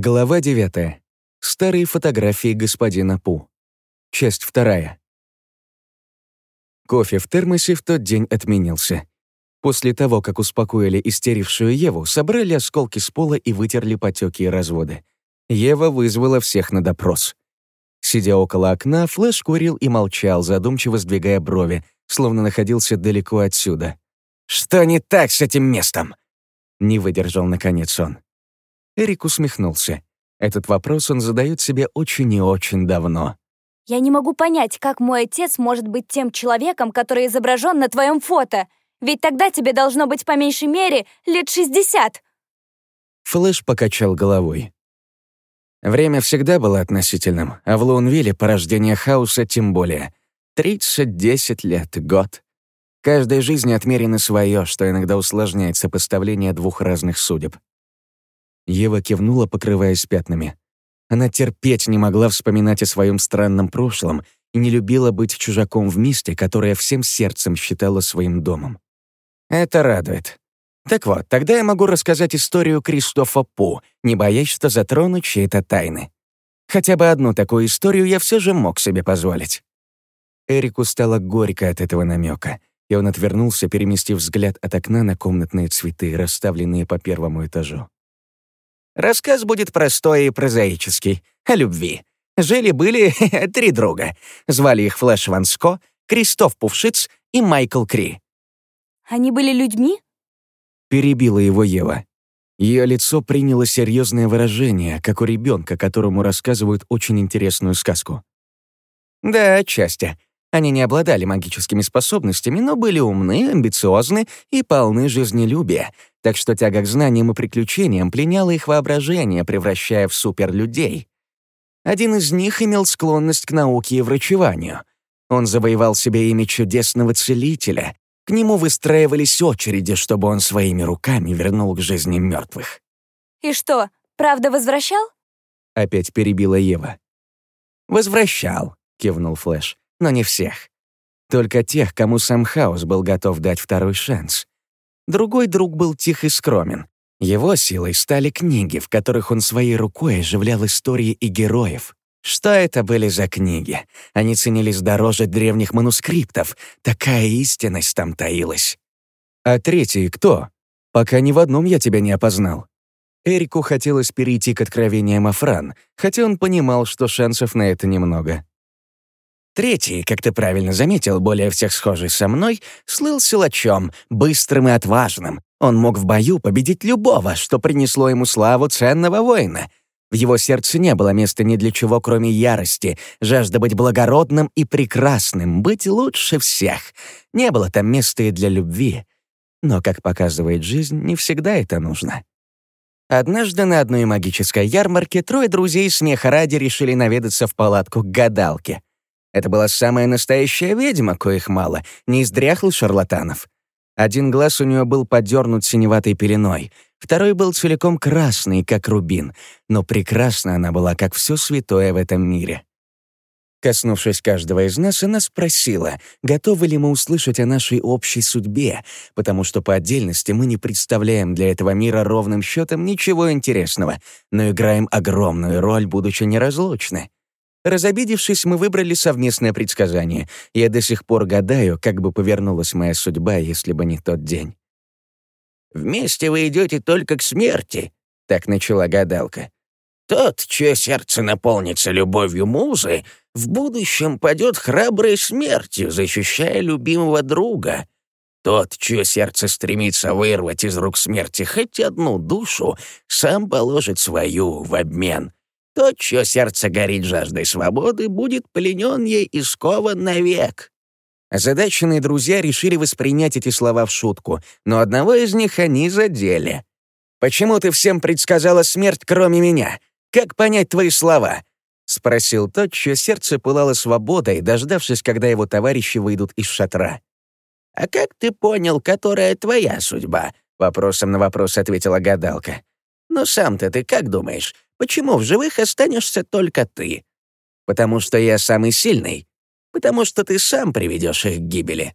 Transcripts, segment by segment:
Глава 9. Старые фотографии господина Пу. Часть вторая. Кофе в термосе в тот день отменился. После того, как успокоили истерившую Еву, собрали осколки с пола и вытерли потеки и разводы. Ева вызвала всех на допрос. Сидя около окна, Флэш курил и молчал, задумчиво сдвигая брови, словно находился далеко отсюда. «Что не так с этим местом?» Не выдержал, наконец, он. Эрик усмехнулся. Этот вопрос он задает себе очень и очень давно. «Я не могу понять, как мой отец может быть тем человеком, который изображен на твоем фото. Ведь тогда тебе должно быть по меньшей мере лет 60. Флэш покачал головой. Время всегда было относительным, а в Лоунвилле порождение хаоса тем более. 30-10 лет, год. Каждой жизни отмерено свое, что иногда усложняет сопоставление двух разных судеб. Ева кивнула, покрываясь пятнами. Она терпеть не могла вспоминать о своем странном прошлом и не любила быть чужаком в месте, которое всем сердцем считала своим домом. Это радует. Так вот, тогда я могу рассказать историю Кристофа Пу, не боясь, что затрону чьи-то тайны. Хотя бы одну такую историю я все же мог себе позволить. Эрику стало горько от этого намека, и он отвернулся, переместив взгляд от окна на комнатные цветы, расставленные по первому этажу. Рассказ будет простой и прозаический. О любви. Жили-были три друга. Звали их Флэш Ванско, Кристоф Пувшиц и Майкл Кри. Они были людьми? Перебила его Ева. Ее лицо приняло серьезное выражение, как у ребенка, которому рассказывают очень интересную сказку. Да, отчасти. Они не обладали магическими способностями, но были умны, амбициозны и полны жизнелюбия, так что тяга к знаниям и приключениям пленяла их воображение, превращая в суперлюдей. Один из них имел склонность к науке и врачеванию. Он завоевал себе имя чудесного целителя. К нему выстраивались очереди, чтобы он своими руками вернул к жизни мертвых. И что, правда возвращал? Опять перебила Ева. «Возвращал», — кивнул Флэш но не всех. Только тех, кому сам Хаос был готов дать второй шанс. Другой друг был тих и скромен. Его силой стали книги, в которых он своей рукой оживлял истории и героев. Что это были за книги? Они ценились дороже древних манускриптов. Такая истинность там таилась. А третий кто? Пока ни в одном я тебя не опознал. Эрику хотелось перейти к откровениям Афран, хотя он понимал, что шансов на это немного. Третий, как ты правильно заметил, более всех схожий со мной, слыл силачом, быстрым и отважным. Он мог в бою победить любого, что принесло ему славу ценного воина. В его сердце не было места ни для чего, кроме ярости, жажда быть благородным и прекрасным, быть лучше всех. Не было там места и для любви. Но, как показывает жизнь, не всегда это нужно. Однажды на одной магической ярмарке трое друзей смеха ради решили наведаться в палатку к гадалке — это была самая настоящая ведьма, коих мало, не из дряхлых шарлатанов. Один глаз у нее был подернут синеватой пеленой, второй был целиком красный, как рубин, но прекрасна она была, как все святое в этом мире. Коснувшись каждого из нас, она спросила, готовы ли мы услышать о нашей общей судьбе, потому что по отдельности мы не представляем для этого мира ровным счетом ничего интересного, но играем огромную роль, будучи неразлучны. Разобидевшись, мы выбрали совместное предсказание. Я до сих пор гадаю, как бы повернулась моя судьба, если бы не тот день. «Вместе вы идете только к смерти», — так начала гадалка. «Тот, чье сердце наполнится любовью музы, в будущем падет храброй смертью, защищая любимого друга. Тот, чье сердце стремится вырвать из рук смерти хоть одну душу, сам положит свою в обмен». Тот, чье сердце горит жаждой свободы, будет пленен ей и скован навек». Озадаченные друзья решили воспринять эти слова в шутку, но одного из них они задели. «Почему ты всем предсказала смерть, кроме меня? Как понять твои слова?» — спросил тот, чье сердце пылало свободой, дождавшись, когда его товарищи выйдут из шатра. «А как ты понял, которая твоя судьба?» — вопросом на вопрос ответила гадалка. «Ну сам-то ты как думаешь, Почему в живых останешься только ты? Потому что я самый сильный. Потому что ты сам приведешь их к гибели.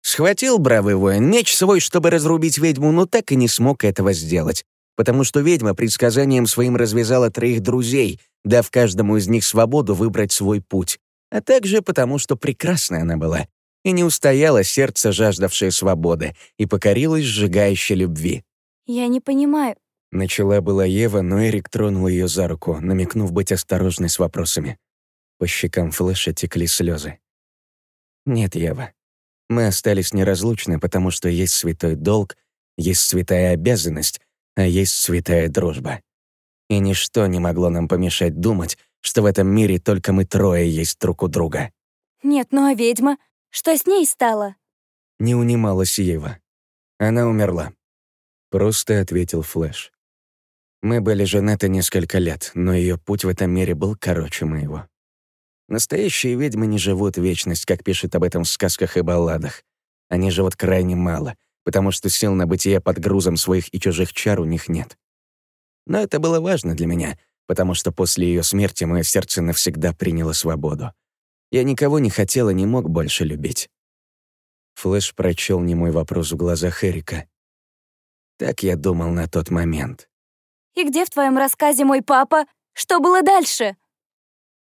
Схватил бравый воин меч свой, чтобы разрубить ведьму, но так и не смог этого сделать. потому что ведьма предсказанием своим развязала троих друзей, дав каждому из них свободу выбрать свой путь, а также потому, что прекрасная она была, и не устояло сердце, жаждавшее свободы, и покорилось сжигающей любви. «Я не понимаю». Начала была Ева, но Эрик тронул ее за руку, намекнув быть осторожной с вопросами. По щекам Флэша текли слезы. «Нет, Ева. Мы остались неразлучны, потому что есть святой долг, есть святая обязанность, а есть святая дружба. И ничто не могло нам помешать думать, что в этом мире только мы трое есть друг у друга. Нет, ну а ведьма? Что с ней стало? Не унималась Ева. Она умерла. Просто ответил Флэш. Мы были женаты несколько лет, но ее путь в этом мире был короче моего. Настоящие ведьмы не живут вечность, как пишут об этом в сказках и балладах. Они живут крайне мало, потому что сил на бытие под грузом своих и чужих чар у них нет. Но это было важно для меня, потому что после ее смерти мое сердце навсегда приняло свободу. Я никого не хотел и не мог больше любить. Флэш прочел немой вопрос в глазах Эрика. Так я думал на тот момент. «И где в твоем рассказе мой папа? Что было дальше?»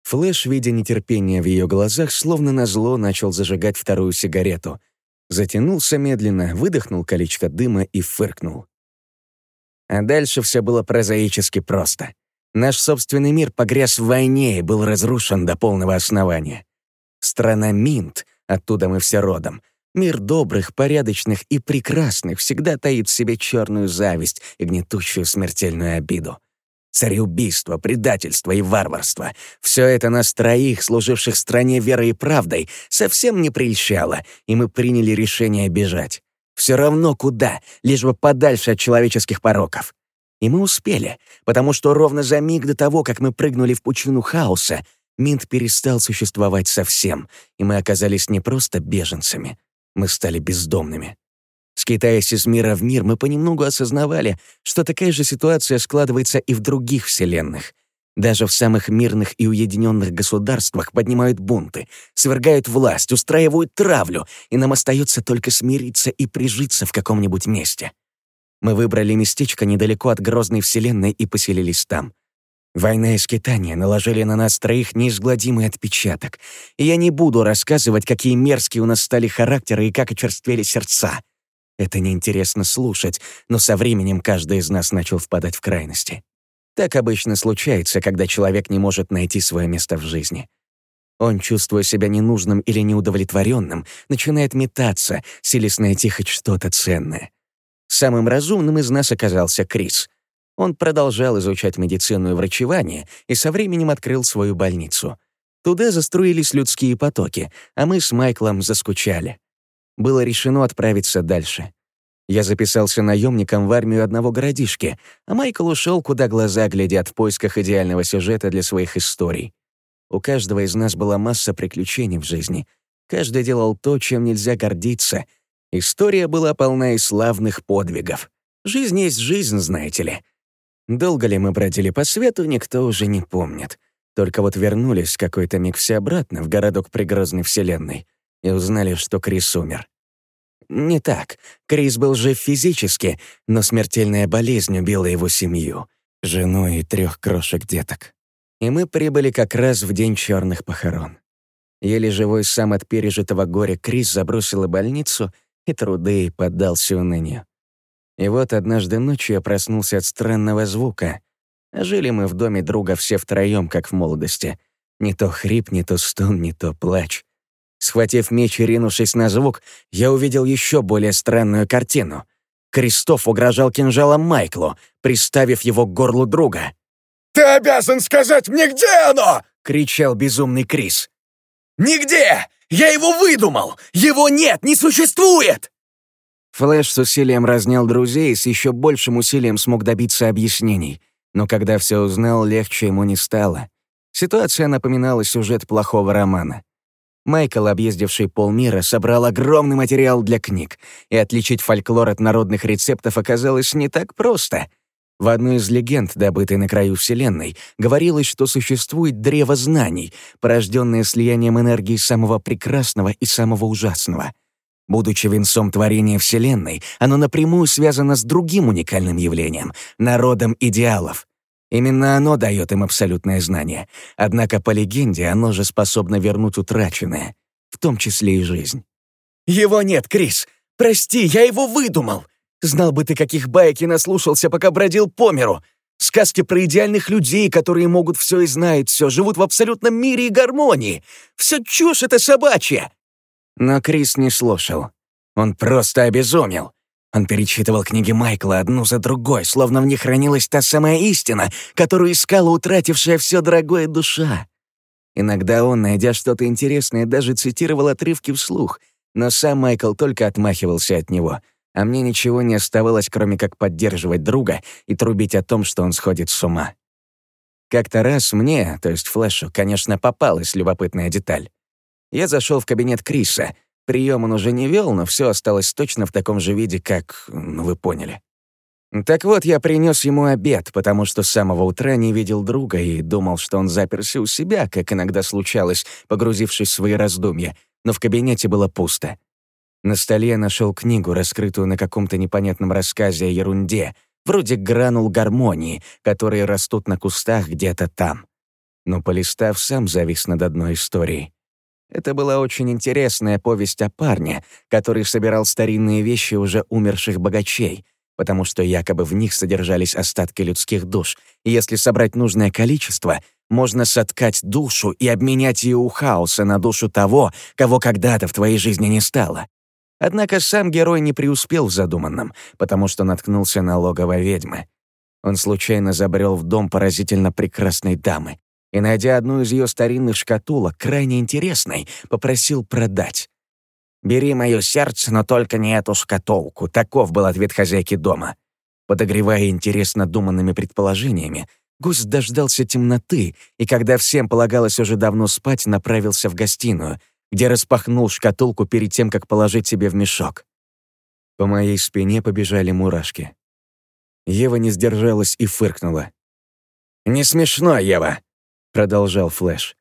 Флэш, видя нетерпение в ее глазах, словно назло начал зажигать вторую сигарету — Затянулся медленно, выдохнул колечко дыма и фыркнул. А дальше все было прозаически просто. Наш собственный мир погряз в войне и был разрушен до полного основания. Страна Минт, оттуда мы все родом, мир добрых, порядочных и прекрасных всегда таит в себе черную зависть и гнетущую смертельную обиду. Цареубийство, предательство и варварство — все это нас троих, служивших стране верой и правдой, совсем не прельщало, и мы приняли решение бежать. Все равно куда, лишь бы подальше от человеческих пороков. И мы успели, потому что ровно за миг до того, как мы прыгнули в пучину хаоса, Минт перестал существовать совсем, и мы оказались не просто беженцами, мы стали бездомными. Скитаясь из мира в мир, мы понемногу осознавали, что такая же ситуация складывается и в других вселенных. Даже в самых мирных и уединенных государствах поднимают бунты, свергают власть, устраивают травлю, и нам остается только смириться и прижиться в каком-нибудь месте. Мы выбрали местечко недалеко от грозной вселенной и поселились там. Война и скитания наложили на нас троих неизгладимый отпечаток, и я не буду рассказывать, какие мерзкие у нас стали характеры и как очерствели сердца — это неинтересно слушать, но со временем каждый из нас начал впадать в крайности. Так обычно случается, когда человек не может найти свое место в жизни. Он, чувствуя себя ненужным или неудовлетворенным, начинает метаться, силясь найти хоть что-то ценное. Самым разумным из нас оказался Крис. Он продолжал изучать медицину и врачевание и со временем открыл свою больницу. Туда заструились людские потоки, а мы с Майклом заскучали было решено отправиться дальше. Я записался наемником в армию одного городишки, а Майкл ушел, куда глаза глядят в поисках идеального сюжета для своих историй. У каждого из нас была масса приключений в жизни. Каждый делал то, чем нельзя гордиться. История была полна и славных подвигов. Жизнь есть жизнь, знаете ли. Долго ли мы бродили по свету, никто уже не помнит. Только вот вернулись какой-то миг все обратно в городок пригрозной вселенной и узнали, что Крис умер. Не так. Крис был жив физически, но смертельная болезнь убила его семью, жену и трех крошек-деток. И мы прибыли как раз в день черных похорон. Еле живой сам от пережитого горя Крис забросила больницу и труды поддался унынию. И вот однажды ночью я проснулся от странного звука. Жили мы в доме друга все втроем, как в молодости. Не то хрип, не то стон, не то плач. Схватив меч и ринувшись на звук, я увидел еще более странную картину. Кристоф угрожал кинжалом Майклу, приставив его к горлу друга. «Ты обязан сказать мне, где оно!» — кричал безумный Крис. «Нигде! Я его выдумал! Его нет, не существует!» Флэш с усилием разнял друзей и с еще большим усилием смог добиться объяснений. Но когда все узнал, легче ему не стало. Ситуация напоминала сюжет плохого романа. Майкл, объездивший полмира, собрал огромный материал для книг, и отличить фольклор от народных рецептов оказалось не так просто. В одной из легенд, добытой на краю Вселенной, говорилось, что существует древо знаний, порожденное слиянием энергии самого прекрасного и самого ужасного. Будучи венцом творения Вселенной, оно напрямую связано с другим уникальным явлением — народом идеалов. Именно оно дает им абсолютное знание. Однако, по легенде, оно же способно вернуть утраченное, в том числе и жизнь. «Его нет, Крис! Прости, я его выдумал! Знал бы ты, каких баек я наслушался, пока бродил по миру! Сказки про идеальных людей, которые могут все и знают все, живут в абсолютном мире и гармонии! Все чушь это собачья!» Но Крис не слушал. Он просто обезумел. Он перечитывал книги Майкла одну за другой, словно в них хранилась та самая истина, которую искала утратившая все дорогое душа. Иногда он, найдя что-то интересное, даже цитировал отрывки вслух, но сам Майкл только отмахивался от него, а мне ничего не оставалось, кроме как поддерживать друга и трубить о том, что он сходит с ума. Как-то раз мне, то есть Флэшу, конечно, попалась любопытная деталь. Я зашел в кабинет Криса. Прием он уже не вел, но все осталось точно в таком же виде, как... Ну, вы поняли. Так вот, я принес ему обед, потому что с самого утра не видел друга и думал, что он заперся у себя, как иногда случалось, погрузившись в свои раздумья, но в кабинете было пусто. На столе я нашел книгу, раскрытую на каком-то непонятном рассказе о ерунде, вроде гранул гармонии, которые растут на кустах где-то там. Но полистав, сам завис над одной историей. Это была очень интересная повесть о парне, который собирал старинные вещи уже умерших богачей, потому что якобы в них содержались остатки людских душ, и если собрать нужное количество, можно соткать душу и обменять ее у хаоса на душу того, кого когда-то в твоей жизни не стало. Однако сам герой не преуспел в задуманном, потому что наткнулся на логово ведьмы. Он случайно забрел в дом поразительно прекрасной дамы, и, найдя одну из ее старинных шкатулок, крайне интересной, попросил продать. «Бери мое сердце, но только не эту шкатулку», — таков был ответ хозяйки дома. Подогревая интерес надуманными предположениями, гость дождался темноты, и когда всем полагалось уже давно спать, направился в гостиную, где распахнул шкатулку перед тем, как положить себе в мешок. По моей спине побежали мурашки. Ева не сдержалась и фыркнула. «Не смешно, Ева продолжал Флэш.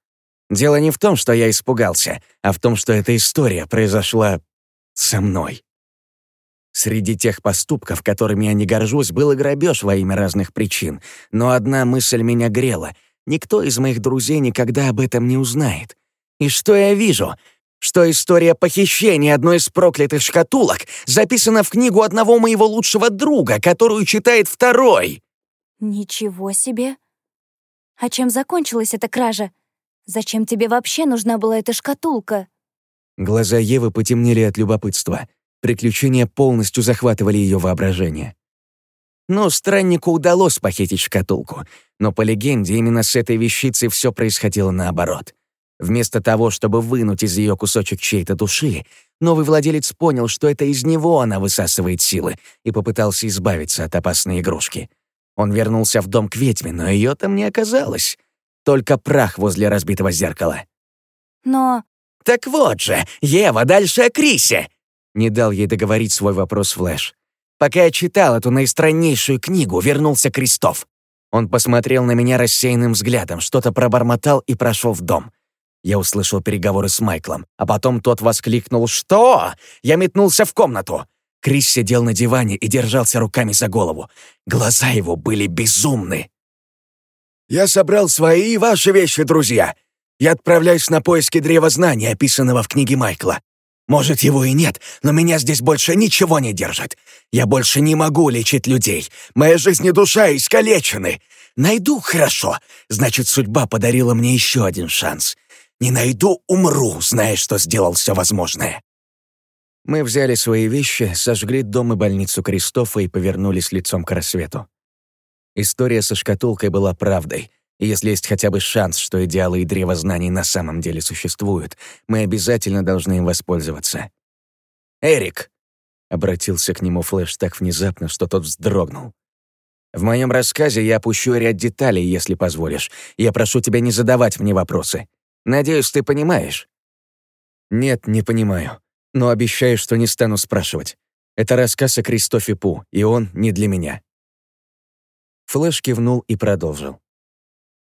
«Дело не в том, что я испугался, а в том, что эта история произошла со мной. Среди тех поступков, которыми я не горжусь, был и грабеж во имя разных причин, но одна мысль меня грела. Никто из моих друзей никогда об этом не узнает. И что я вижу? Что история похищения одной из проклятых шкатулок записана в книгу одного моего лучшего друга, которую читает второй. «Ничего себе!» А чем закончилась эта кража? Зачем тебе вообще нужна была эта шкатулка?» Глаза Евы потемнели от любопытства. Приключения полностью захватывали ее воображение. Ну, страннику удалось похитить шкатулку, но по легенде именно с этой вещицей все происходило наоборот. Вместо того, чтобы вынуть из ее кусочек чьей-то души, новый владелец понял, что это из него она высасывает силы, и попытался избавиться от опасной игрушки — он вернулся в дом к ведьме, но ее там не оказалось. Только прах возле разбитого зеркала. Но... «Так вот же, Ева, дальше о Крисе!» Не дал ей договорить свой вопрос Флэш. Пока я читал эту наистраннейшую книгу, вернулся Крестов. Он посмотрел на меня рассеянным взглядом, что-то пробормотал и прошел в дом. Я услышал переговоры с Майклом, а потом тот воскликнул «Что?». Я метнулся в комнату. Крис сидел на диване и держался руками за голову. Глаза его были безумны. «Я собрал свои и ваши вещи, друзья. Я отправляюсь на поиски древа знаний, описанного в книге Майкла. Может, его и нет, но меня здесь больше ничего не держит. Я больше не могу лечить людей. Моя жизнь и душа искалечены. Найду — хорошо. Значит, судьба подарила мне еще один шанс. Не найду — умру, зная, что сделал все возможное. Мы взяли свои вещи, сожгли дом и больницу Кристофа и повернулись лицом к рассвету. История со шкатулкой была правдой, если есть хотя бы шанс, что идеалы и древо знаний на самом деле существуют, мы обязательно должны им воспользоваться. «Эрик!» — обратился к нему Флэш так внезапно, что тот вздрогнул. «В моем рассказе я опущу ряд деталей, если позволишь. Я прошу тебя не задавать мне вопросы. Надеюсь, ты понимаешь?» «Нет, не понимаю», но обещаю, что не стану спрашивать. Это рассказ о Кристофе Пу, и он не для меня». Флэш кивнул и продолжил.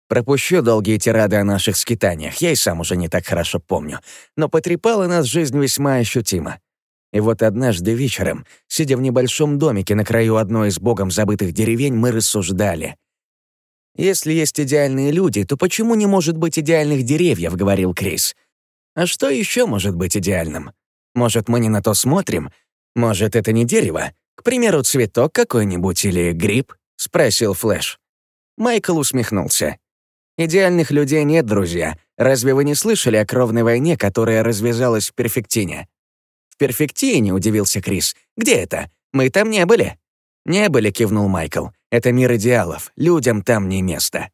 Пропущу долгие тирады о наших скитаниях, я и сам уже не так хорошо помню, но потрепала нас жизнь весьма ощутимо. И вот однажды вечером, сидя в небольшом домике на краю одной из богом забытых деревень, мы рассуждали. «Если есть идеальные люди, то почему не может быть идеальных деревьев?» — говорил Крис. «А что еще может быть идеальным? Может, мы не на то смотрим? Может, это не дерево? К примеру, цветок какой-нибудь или гриб?» — спросил Флэш. Майкл усмехнулся. «Идеальных людей нет, друзья. Разве вы не слышали о кровной войне, которая развязалась в Перфектине?» «В Перфектине?» — удивился Крис. «Где это? Мы там не были». «Не были», — кивнул Майкл. «Это мир идеалов. Людям там не место».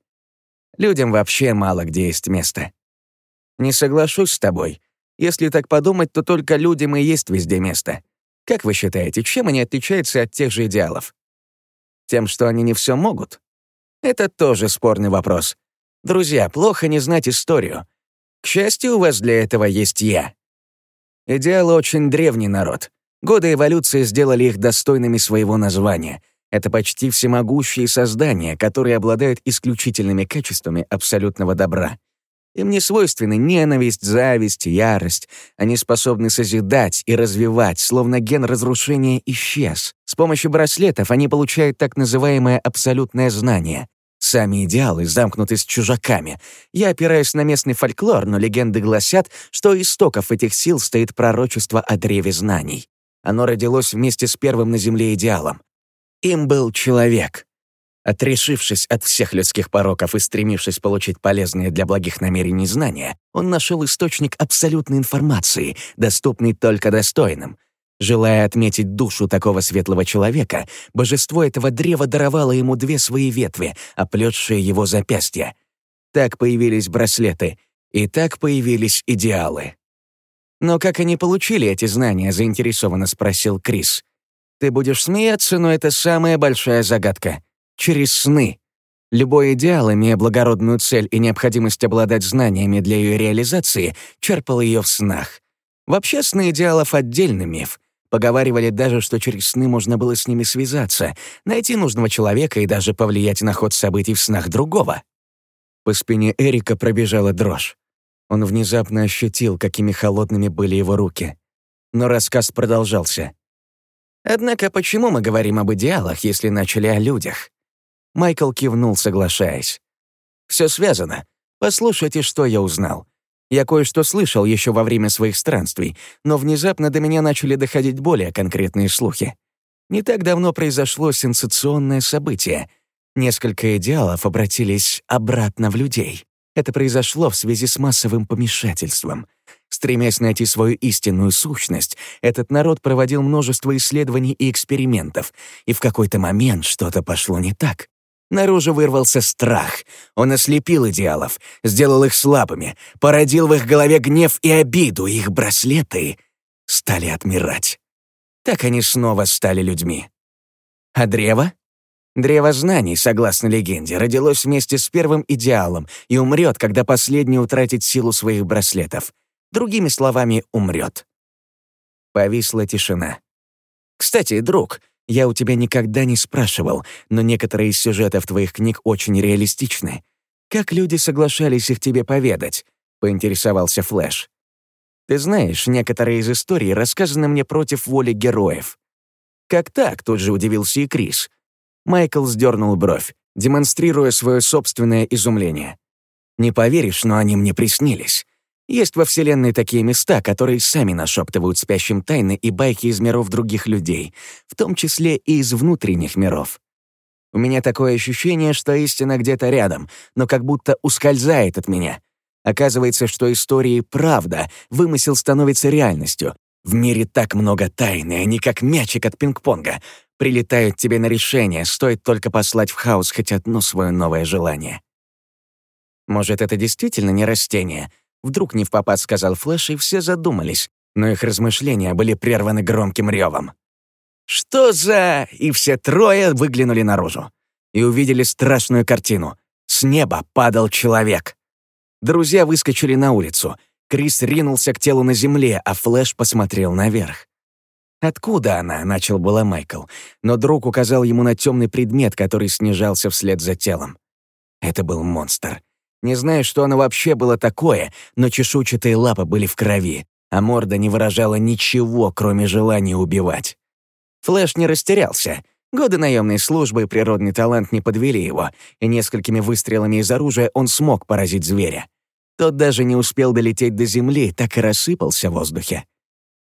Людям вообще мало где есть место. Не соглашусь с тобой. Если так подумать, то только людям и есть везде место. Как вы считаете, чем они отличаются от тех же идеалов? Тем, что они не все могут? Это тоже спорный вопрос. Друзья, плохо не знать историю. К счастью, у вас для этого есть я. Идеалы очень древний народ. Годы эволюции сделали их достойными своего названия. Это почти всемогущие создания, которые обладают исключительными качествами абсолютного добра. Им не свойственны ненависть, зависть, ярость. Они способны созидать и развивать, словно ген разрушения исчез. С помощью браслетов они получают так называемое абсолютное знание. Сами идеалы замкнуты с чужаками. Я опираюсь на местный фольклор, но легенды гласят, что истоков этих сил стоит пророчество о древе знаний. Оно родилось вместе с первым на Земле идеалом. Им был человек. Отрешившись от всех людских пороков и стремившись получить полезные для благих намерений знания, он нашел источник абсолютной информации, доступный только достойным — Желая отметить душу такого светлого человека, божество этого древа даровало ему две свои ветви, оплетшие его запястья. Так появились браслеты, и так появились идеалы. «Но как они получили эти знания?» — заинтересованно спросил Крис. «Ты будешь смеяться, но это самая большая загадка. Через сны. Любой идеал, имея благородную цель и необходимость обладать знаниями для ее реализации, черпал ее в снах. Вообще сны идеалов — отдельный миф. Поговаривали даже, что через сны можно было с ними связаться, найти нужного человека и даже повлиять на ход событий в снах другого. По спине Эрика пробежала дрожь. Он внезапно ощутил, какими холодными были его руки. Но рассказ продолжался. «Однако почему мы говорим об идеалах, если начали о людях?» Майкл кивнул, соглашаясь. «Все связано. Послушайте, что я узнал. Я кое-что слышал еще во время своих странствий, но внезапно до меня начали доходить более конкретные слухи. Не так давно произошло сенсационное событие. Несколько идеалов обратились обратно в людей. Это произошло в связи с массовым помешательством. Стремясь найти свою истинную сущность, этот народ проводил множество исследований и экспериментов, и в какой-то момент что-то пошло не так. Наружу вырвался страх. Он ослепил идеалов, сделал их слабыми, породил в их голове гнев и обиду, их браслеты стали отмирать. Так они снова стали людьми. А древо? Древо знаний, согласно легенде, родилось вместе с первым идеалом и умрет, когда последний утратит силу своих браслетов. Другими словами, умрет. Повисла тишина. «Кстати, друг, я у тебя никогда не спрашивал, но некоторые из сюжетов твоих книг очень реалистичны. Как люди соглашались их тебе поведать?» — поинтересовался Флэш. «Ты знаешь, некоторые из историй рассказаны мне против воли героев». «Как так?» — тут же удивился и Крис. Майкл сдернул бровь, демонстрируя свое собственное изумление. «Не поверишь, но они мне приснились. Есть во Вселенной такие места, которые сами нашептывают спящим тайны и байки из миров других людей, в том числе и из внутренних миров. У меня такое ощущение, что истина где-то рядом, но как будто ускользает от меня. Оказывается, что истории — правда, вымысел становится реальностью. В мире так много тайны, они как мячик от пинг-понга. Прилетают тебе на решение, стоит только послать в хаос хоть одно свое новое желание. Может, это действительно не растение, Вдруг не в попад сказал Флэш, и все задумались, но их размышления были прерваны громким ревом. «Что за...» И все трое выглянули наружу и увидели страшную картину. С неба падал человек. Друзья выскочили на улицу. Крис ринулся к телу на земле, а Флэш посмотрел наверх. «Откуда она?» — начал было Майкл, но друг указал ему на темный предмет, который снижался вслед за телом. Это был монстр. Не знаю, что оно вообще было такое, но чешуйчатые лапы были в крови. а морда не выражала ничего, кроме желания убивать. Флэш не растерялся. Годы наемной службы и природный талант не подвели его, и несколькими выстрелами из оружия он смог поразить зверя. Тот даже не успел долететь до земли, так и рассыпался в воздухе.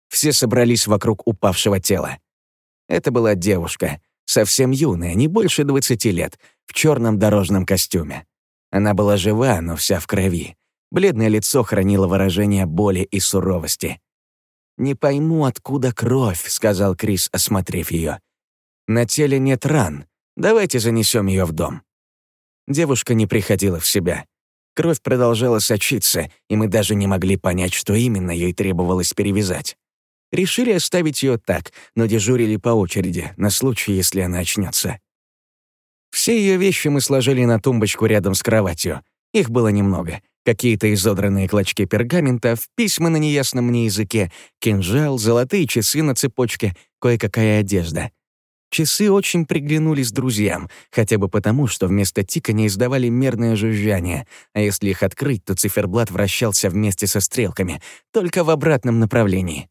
Все собрались вокруг упавшего тела. Это была девушка, совсем юная, не больше 20 лет, в черном дорожном костюме. Она была жива, но вся в крови. Бледное лицо хранило выражение боли и суровости. «Не пойму, откуда кровь», — сказал Крис, осмотрев ее. «На теле нет ран. Давайте занесем ее в дом». Девушка не приходила в себя. Кровь продолжала сочиться, и мы даже не могли понять, что именно ей требовалось перевязать. Решили оставить ее так, но дежурили по очереди, на случай, если она очнется. Все ее вещи мы сложили на тумбочку рядом с кроватью. Их было немного. Какие-то изодранные клочки пергамента, письма на неясном мне языке, кинжал, золотые часы на цепочке, кое-какая одежда. Часы очень приглянулись друзьям, хотя бы потому, что вместо тика не издавали мерное жужжание, а если их открыть, то циферблат вращался вместе со стрелками, только в обратном направлении.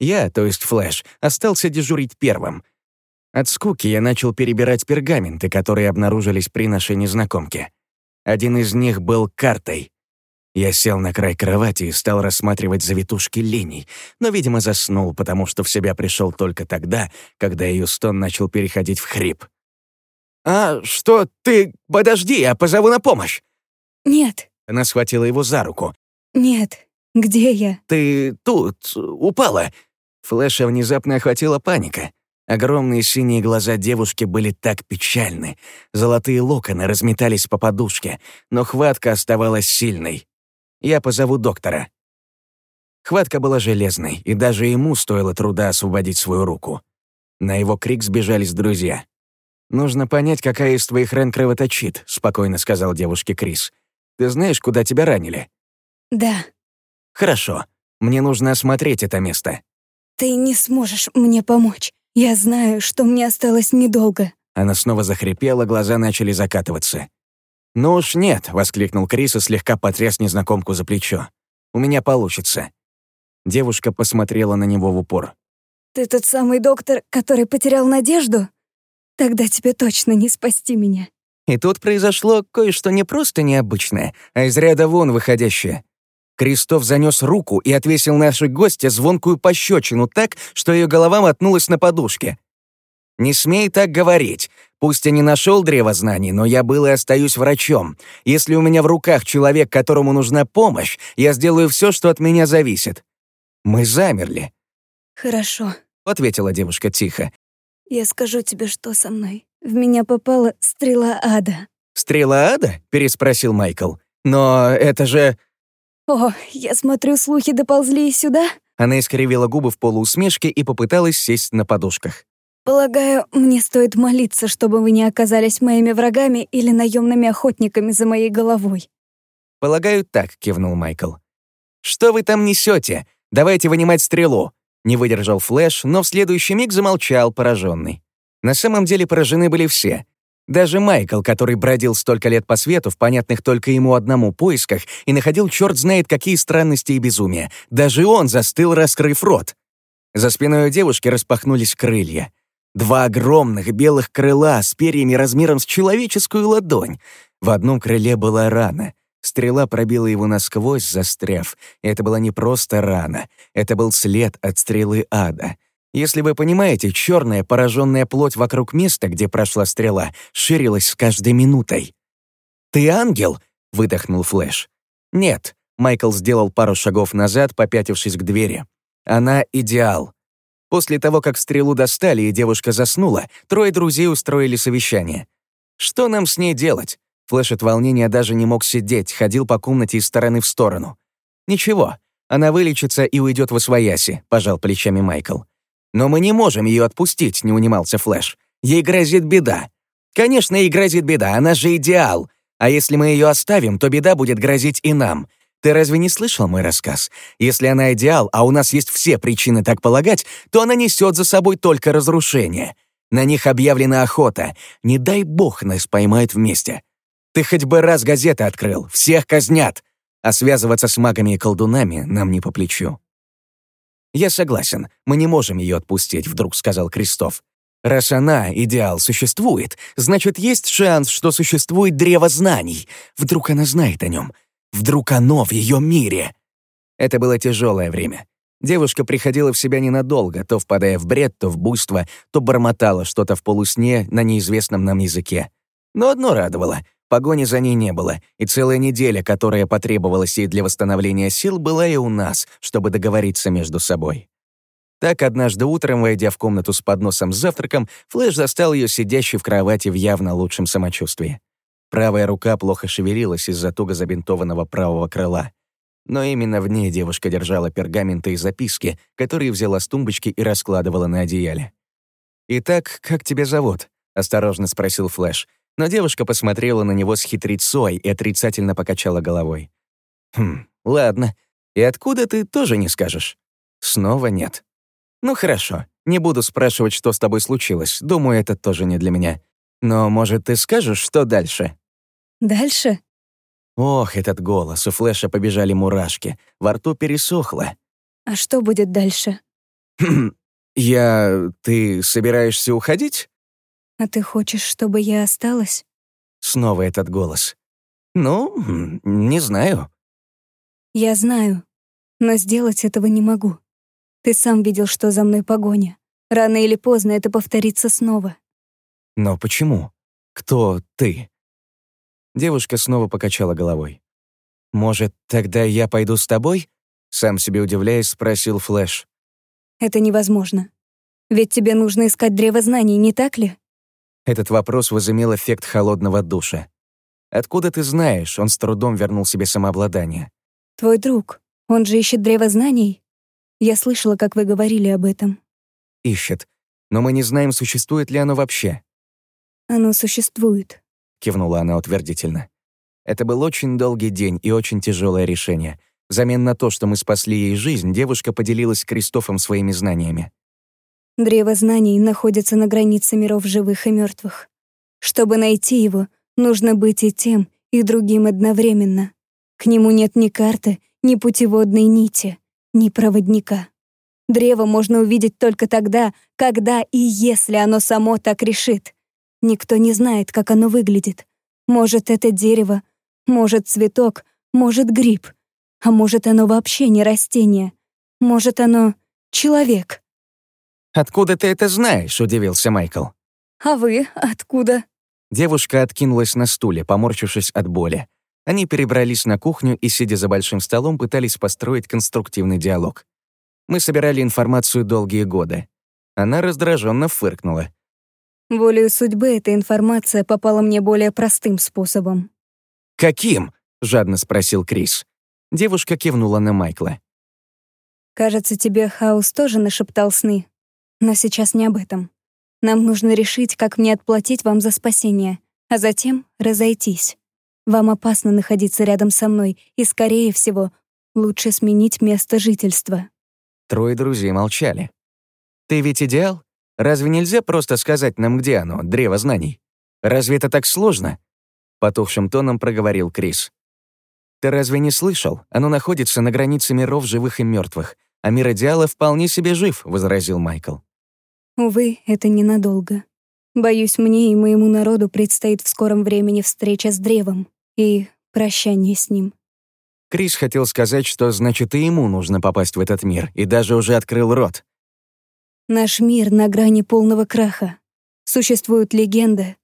Я, то есть Флэш, остался дежурить первым. От скуки я начал перебирать пергаменты, которые обнаружились при нашей незнакомке. Один из них был картой. Я сел на край кровати и стал рассматривать завитушки линий, но, видимо, заснул, потому что в себя пришел только тогда, когда ее стон начал переходить в хрип. «А что ты... Подожди, я позову на помощь!» «Нет». Она схватила его за руку. «Нет. Где я?» «Ты тут... упала». Флэша внезапно охватила паника. Огромные синие глаза девушки были так печальны. Золотые локоны разметались по подушке, но хватка оставалась сильной. Я позову доктора. Хватка была железной, и даже ему стоило труда освободить свою руку. На его крик сбежались друзья. «Нужно понять, какая из твоих ран кровоточит», — спокойно сказал девушке Крис. «Ты знаешь, куда тебя ранили?» «Да». «Хорошо. Мне нужно осмотреть это место». «Ты не сможешь мне помочь. «Я знаю, что мне осталось недолго». Она снова захрипела, глаза начали закатываться. «Ну уж нет», — воскликнул Крис и слегка потряс незнакомку за плечо. «У меня получится». Девушка посмотрела на него в упор. «Ты тот самый доктор, который потерял надежду? Тогда тебе точно не спасти меня». И тут произошло кое-что не просто необычное, а из ряда вон выходящее. Крестов занес руку и отвесил нашей гости звонкую пощечину так, что ее голова мотнулась на подушке. «Не смей так говорить. Пусть я не нашел древо знаний, но я был и остаюсь врачом. Если у меня в руках человек, которому нужна помощь, я сделаю все, что от меня зависит». Мы замерли. «Хорошо», — ответила девушка тихо. «Я скажу тебе, что со мной. В меня попала стрела ада». «Стрела ада?» — переспросил Майкл. «Но это же...» «О, я смотрю, слухи доползли и сюда?» Она искривила губы в полуусмешке и попыталась сесть на подушках. «Полагаю, мне стоит молиться, чтобы вы не оказались моими врагами или наемными охотниками за моей головой». «Полагаю, так», — кивнул Майкл. «Что вы там несете? Давайте вынимать стрелу!» Не выдержал Флэш, но в следующий миг замолчал, пораженный. На самом деле поражены были все. Даже Майкл, который бродил столько лет по свету в понятных только ему одному поисках и находил черт знает какие странности и безумия, даже он застыл, раскрыв рот. За спиной у девушки распахнулись крылья. Два огромных белых крыла с перьями размером с человеческую ладонь. В одном крыле была рана. Стрела пробила его насквозь, застряв. Это была не просто рана. Это был след от стрелы ада. Если вы понимаете, черная пораженная плоть вокруг места, где прошла стрела, ширилась с каждой минутой. «Ты ангел?» — выдохнул Флэш. «Нет». Майкл сделал пару шагов назад, попятившись к двери. «Она идеал». После того, как стрелу достали и девушка заснула, трое друзей устроили совещание. «Что нам с ней делать?» Флэш от волнения даже не мог сидеть, ходил по комнате из стороны в сторону. «Ничего, она вылечится и уйдет в освояси», — пожал плечами Майкл. «Но мы не можем ее отпустить», — не унимался Флэш. «Ей грозит беда». «Конечно, ей грозит беда, она же идеал. А если мы ее оставим, то беда будет грозить и нам. Ты разве не слышал мой рассказ? Если она идеал, а у нас есть все причины так полагать, то она несет за собой только разрушение. На них объявлена охота. Не дай бог нас поймают вместе. Ты хоть бы раз газеты открыл, всех казнят. А связываться с магами и колдунами нам не по плечу. «Я согласен, мы не можем ее отпустить», — вдруг сказал Крестов. «Раз она, идеал, существует, значит, есть шанс, что существует древо знаний. Вдруг она знает о нем. Вдруг оно в ее мире». Это было тяжелое время. Девушка приходила в себя ненадолго, то впадая в бред, то в буйство, то бормотала что-то в полусне на неизвестном нам языке. Но одно радовало — Погони за ней не было, и целая неделя, которая потребовалась ей для восстановления сил, была и у нас, чтобы договориться между собой. Так, однажды утром, войдя в комнату с подносом с завтраком, Флэш застал ее сидящей в кровати в явно лучшем самочувствии. Правая рука плохо шевелилась из-за туго забинтованного правого крыла. Но именно в ней девушка держала пергаменты и записки, которые взяла с тумбочки и раскладывала на одеяле. «Итак, как тебя зовут?» — осторожно спросил Флэш, но девушка посмотрела на него с хитрецой и отрицательно покачала головой. «Хм, ладно. И откуда ты тоже не скажешь?» «Снова нет». «Ну хорошо, не буду спрашивать, что с тобой случилось. Думаю, это тоже не для меня. Но, может, ты скажешь, что дальше?» «Дальше?» Ох, этот голос, у Флэша побежали мурашки, во рту пересохло. «А что будет дальше?» «Хм, я... Ты собираешься уходить?» «А ты хочешь, чтобы я осталась?» Снова этот голос. «Ну, не знаю». «Я знаю, но сделать этого не могу. Ты сам видел, что за мной погоня. Рано или поздно это повторится снова». «Но почему? Кто ты?» Девушка снова покачала головой. «Может, тогда я пойду с тобой?» Сам себе удивляясь, спросил Флэш. «Это невозможно. Ведь тебе нужно искать древо знаний, не так ли?» Этот вопрос возымел эффект холодного душа. «Откуда ты знаешь?» Он с трудом вернул себе самообладание. «Твой друг. Он же ищет древо знаний. Я слышала, как вы говорили об этом». «Ищет. Но мы не знаем, существует ли оно вообще». «Оно существует», — кивнула она утвердительно. Это был очень долгий день и очень тяжелое решение. Взамен на то, что мы спасли ей жизнь, девушка поделилась с Кристофом своими знаниями. Древо знаний находится на границе миров живых и мертвых. Чтобы найти его, нужно быть и тем, и другим одновременно. К нему нет ни карты, ни путеводной нити, ни проводника. Древо можно увидеть только тогда, когда и если оно само так решит. Никто не знает, как оно выглядит. Может, это дерево, может, цветок, может, гриб. А может, оно вообще не растение. Может, оно человек. «Откуда ты это знаешь?» — удивился Майкл. «А вы откуда?» Девушка откинулась на стуле, поморщившись от боли. Они перебрались на кухню и, сидя за большим столом, пытались построить конструктивный диалог. Мы собирали информацию долгие годы. Она раздраженно фыркнула. Волею судьбы эта информация попала мне более простым способом. «Каким?» — жадно спросил Крис. Девушка кивнула на Майкла. «Кажется, тебе Хаус тоже нашептал сны. Но сейчас не об этом. Нам нужно решить, как мне отплатить вам за спасение, а затем разойтись. Вам опасно находиться рядом со мной, и, скорее всего, лучше сменить место жительства». Трое друзей молчали. «Ты ведь идеал? Разве нельзя просто сказать нам, где оно, древо знаний? Разве это так сложно?» Потухшим тоном проговорил Крис. «Ты разве не слышал? Оно находится на границе миров живых и мертвых, а мир идеала вполне себе жив», — возразил Майкл. Увы, это ненадолго. Боюсь, мне и моему народу предстоит в скором времени встреча с древом и прощание с ним. Крис хотел сказать, что значит и ему нужно попасть в этот мир, и даже уже открыл рот. Наш мир на грани полного краха. Существует легенда,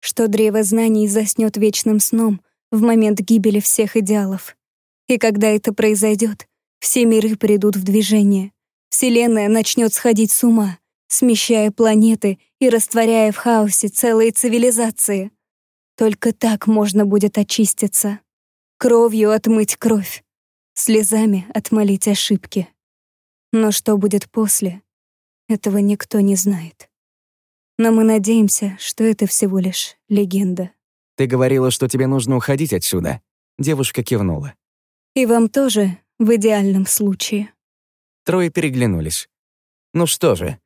что древо знаний заснет вечным сном в момент гибели всех идеалов. И когда это произойдет, все миры придут в движение. Вселенная начнет сходить с ума, смещая планеты и растворяя в хаосе целые цивилизации. Только так можно будет очиститься. Кровью отмыть кровь, слезами отмолить ошибки. Но что будет после, этого никто не знает. Но мы надеемся, что это всего лишь легенда. «Ты говорила, что тебе нужно уходить отсюда». Девушка кивнула. «И вам тоже, в идеальном случае». Трое переглянулись. «Ну что же,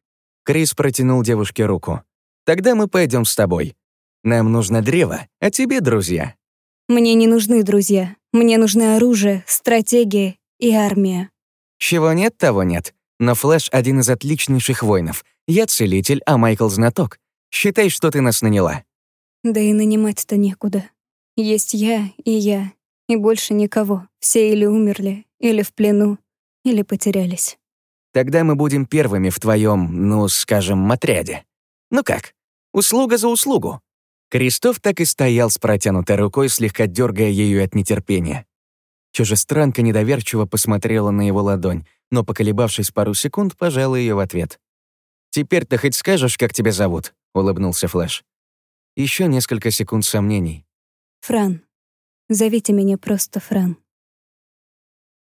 Крис протянул девушке руку. «Тогда мы пойдем с тобой. Нам нужно древо, а тебе друзья». «Мне не нужны друзья. Мне нужны оружие, стратегия и армия». «Чего нет, того нет. Но Флэш — один из отличнейших воинов. Я целитель, а Майкл — знаток. Считай, что ты нас наняла». Да и нанимать-то некуда. Есть я и я, и больше никого. Все или умерли, или в плену, или потерялись. Тогда мы будем первыми в твоем, ну, скажем, отряде. Ну как, услуга за услугу. Крестов так и стоял с протянутой рукой, слегка дергая ею от нетерпения. Чужестранка недоверчиво посмотрела на его ладонь, но, поколебавшись пару секунд, пожала ее в ответ. «Теперь ты хоть скажешь, как тебя зовут?» — улыбнулся Флэш. Еще несколько секунд сомнений. Фран. Зовите меня просто Фран.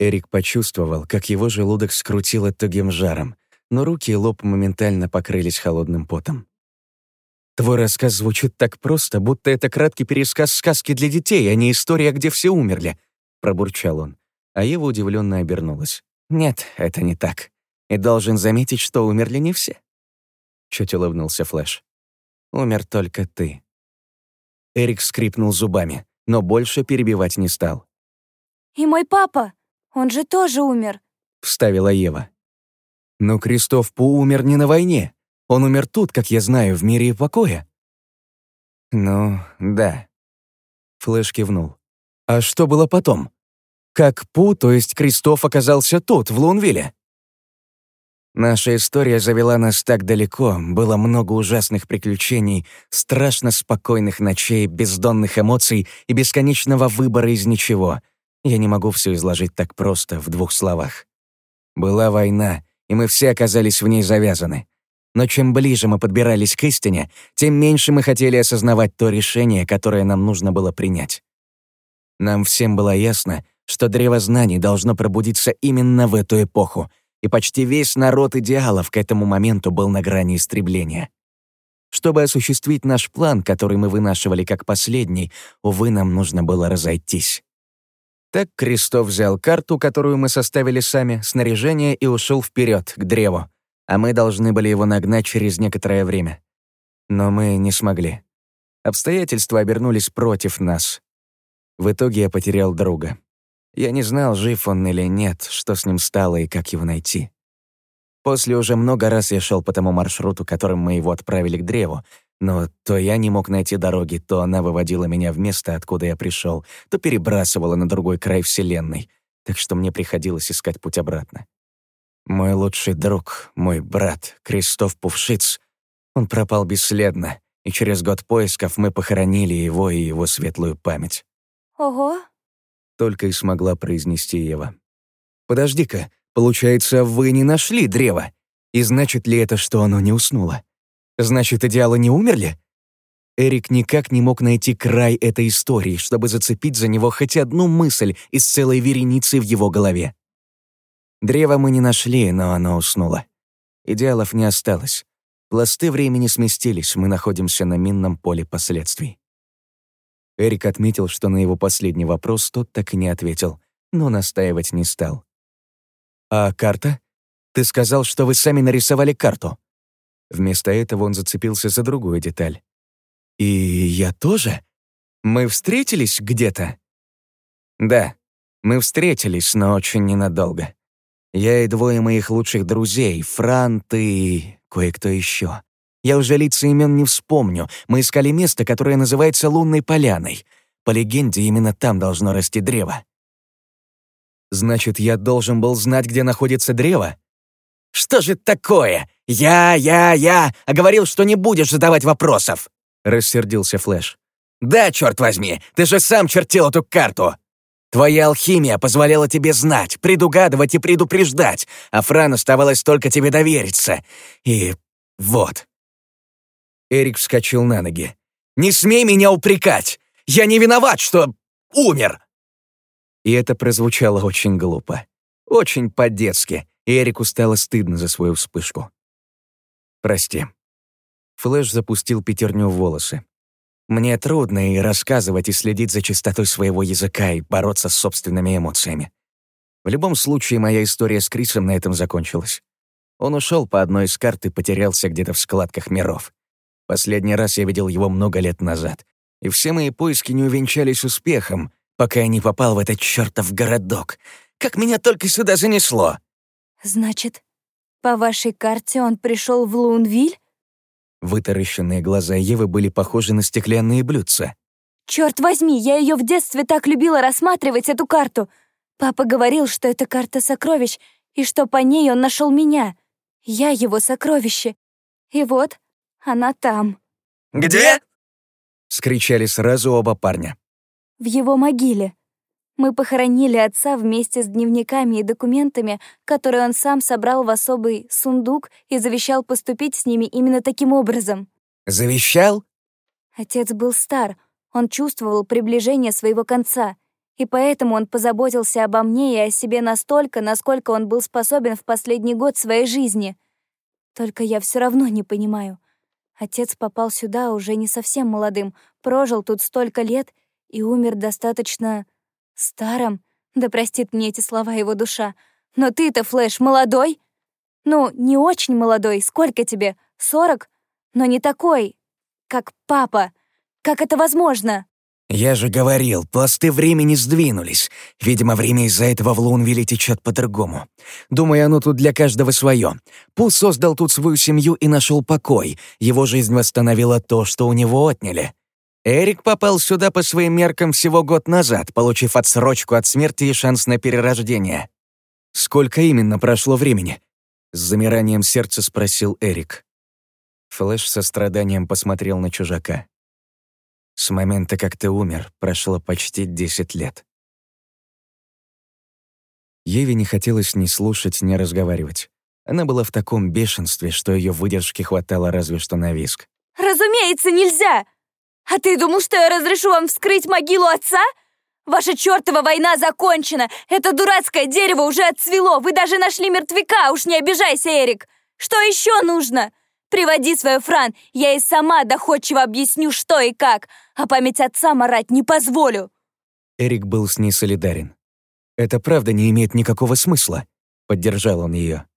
Эрик почувствовал, как его желудок скрутило тугим жаром, но руки и лоб моментально покрылись холодным потом. «Твой рассказ звучит так просто, будто это краткий пересказ сказки для детей, а не история, где все умерли», — пробурчал он. А Ева удивленно обернулась. «Нет, это не так. И должен заметить, что умерли не все». Чуть улыбнулся Флэш. «Умер только ты». Эрик скрипнул зубами, но больше перебивать не стал. «И мой папа, он же тоже умер», — вставила Ева. «Но Кристоф Пу умер не на войне. Он умер тут, как я знаю, в мире и покое». «Ну, да». Флэш кивнул. «А что было потом? Как Пу, то есть Кристоф, оказался тут, в Лунвилле?» Наша история завела нас так далеко, было много ужасных приключений, страшно спокойных ночей, бездонных эмоций и бесконечного выбора из ничего. Я не могу все изложить так просто, в двух словах. Была война, и мы все оказались в ней завязаны. Но чем ближе мы подбирались к истине, тем меньше мы хотели осознавать то решение, которое нам нужно было принять. Нам всем было ясно, что древо знаний должно пробудиться именно в эту эпоху — и почти весь народ идеалов к этому моменту был на грани истребления. Чтобы осуществить наш план, который мы вынашивали как последний, увы, нам нужно было разойтись. Так Крестов взял карту, которую мы составили сами, снаряжение и ушел вперед к древу, а мы должны были его нагнать через некоторое время. Но мы не смогли. Обстоятельства обернулись против нас. В итоге я потерял друга. Я не знал, жив он или нет, что с ним стало и как его найти. После уже много раз я шел по тому маршруту, которым мы его отправили к древу, но то я не мог найти дороги, то она выводила меня в место, откуда я пришел, то перебрасывала на другой край Вселенной, так что мне приходилось искать путь обратно. Мой лучший друг, мой брат, Кристоф Пувшиц, он пропал бесследно, и через год поисков мы похоронили его и его светлую память. Ого, только и смогла произнести Ева. «Подожди-ка, получается, вы не нашли древо? И значит ли это, что оно не уснуло? Значит, идеалы не умерли?» Эрик никак не мог найти край этой истории, чтобы зацепить за него хоть одну мысль из целой вереницы в его голове. Древо мы не нашли, но оно уснуло. Идеалов не осталось. Пласты времени сместились, мы находимся на минном поле последствий. Эрик отметил, что на его последний вопрос тот так и не ответил, но настаивать не стал. «А карта? Ты сказал, что вы сами нарисовали карту». Вместо этого он зацепился за другую деталь. «И я тоже? Мы встретились где-то?» «Да, мы встретились, но очень ненадолго. Я и двое моих лучших друзей, Франт и кое-кто еще. Я уже лица имен не вспомню. Мы искали место, которое называется Лунной Поляной. По легенде, именно там должно расти древо. Значит, я должен был знать, где находится древо? Что же такое? Я, я, я, а говорил, что не будешь задавать вопросов. Рассердился Флэш. Да, черт возьми, ты же сам чертил эту карту. Твоя алхимия позволяла тебе знать, предугадывать и предупреждать, а Фран оставалось только тебе довериться. И вот. Эрик вскочил на ноги. «Не смей меня упрекать! Я не виноват, что умер!» И это прозвучало очень глупо. Очень по-детски, и Эрику стало стыдно за свою вспышку. «Прости». Флэш запустил пятерню в волосы. «Мне трудно и рассказывать, и следить за чистотой своего языка, и бороться с собственными эмоциями. В любом случае, моя история с Крисом на этом закончилась. Он ушел по одной из карт и потерялся где-то в складках миров. Последний раз я видел его много лет назад, и все мои поиски не увенчались успехом, пока я не попал в этот чертов городок. Как меня только сюда занесло!» «Значит, По вашей карте он пришел в Лунвиль? Вытаращенные глаза Евы были похожи на стеклянные блюдца. Черт возьми, я ее в детстве так любила рассматривать, эту карту. Папа говорил, что это карта сокровищ, и что по ней он нашел меня. Я его сокровище. И вот, она там. «Где?» — скричали сразу оба парня. В его могиле. Мы похоронили отца вместе с дневниками и документами, которые он сам собрал в особый сундук и завещал поступить с ними именно таким образом. «Завещал?» Отец был стар, он чувствовал приближение своего конца, и поэтому он позаботился обо мне и о себе настолько, насколько он был способен в последний год своей жизни. Только я все равно не понимаю. Отец попал сюда уже не совсем молодым, прожил тут столько лет и умер достаточно Старым? Да простит мне эти слова его душа. Но ты-то, Флэш, молодой? Ну, не очень молодой. Сколько тебе? Сорок? Но не такой, как папа. Как это возможно? «Я же говорил, пласты времени сдвинулись. Видимо, время из-за этого в Лунвилле течет по-другому. Думаю, оно тут для каждого свое. Пу создал тут свою семью и нашел покой. Его жизнь восстановила то, что у него отняли. Эрик попал сюда по своим меркам всего год назад, получив отсрочку от смерти и шанс на перерождение. «Сколько именно прошло времени?» С замиранием сердца спросил Эрик. Флэш со страданием посмотрел на чужака. «С момента, как ты умер, прошло почти десять лет». Еве не хотелось ни слушать, ни разговаривать. Она была в таком бешенстве, что ее выдержки хватало разве что на виск. «Разумеется, нельзя!» А ты думал, что я разрешу вам вскрыть могилу отца? Ваша чертова война закончена! Это дурацкое дерево уже отцвело! Вы даже нашли мертвяка! Уж не обижайся, Эрик! Что еще нужно? Приводи свою Фран, я и сама доходчиво объясню, что и как, а память отца марать не позволю!» Эрик был с ней солидарен. «Это правда не имеет никакого смысла», — поддержал он ее.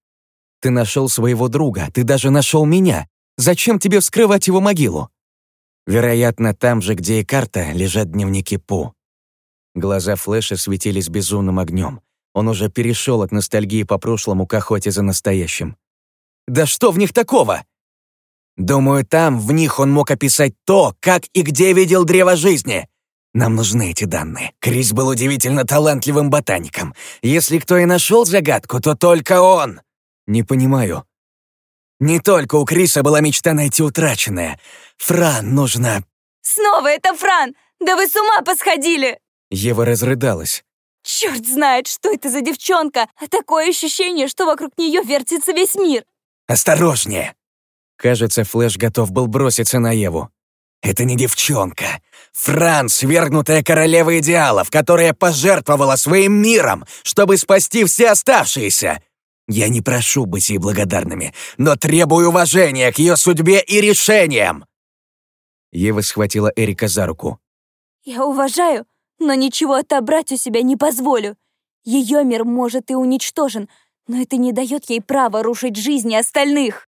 «Ты нашел своего друга, ты даже нашел меня. Зачем тебе вскрывать его могилу?» Вероятно, там же, где и карта, лежат дневники Пу. Глаза Флэша светились безумным огнем. Он уже перешел от ностальгии по прошлому к охоте за настоящим. «Да что в них такого?» «Думаю, там в них он мог описать то, как и где видел древо жизни. Нам нужны эти данные. Крис был удивительно талантливым ботаником. Если кто и нашел загадку, то только он!» «Не понимаю», не только у Криса была мечта найти утраченное. Фран нужна...» «Снова это Фран! Да вы с ума посходили!» Ева разрыдалась. «Черт знает, что это за девчонка! А такое ощущение, что вокруг нее вертится весь мир!» «Осторожнее!» Кажется, Флэш готов был броситься на Еву. «Это не девчонка. Фран — свергнутая королева идеалов, которая пожертвовала своим миром, чтобы спасти все оставшиеся. Я не прошу быть ей благодарными, но требую уважения к ее судьбе и решениям!» Ева схватила Эрика за руку. «Я уважаю, но ничего отобрать у себя не позволю. Ее мир, может, и уничтожен, но это не дает ей права рушить жизни остальных».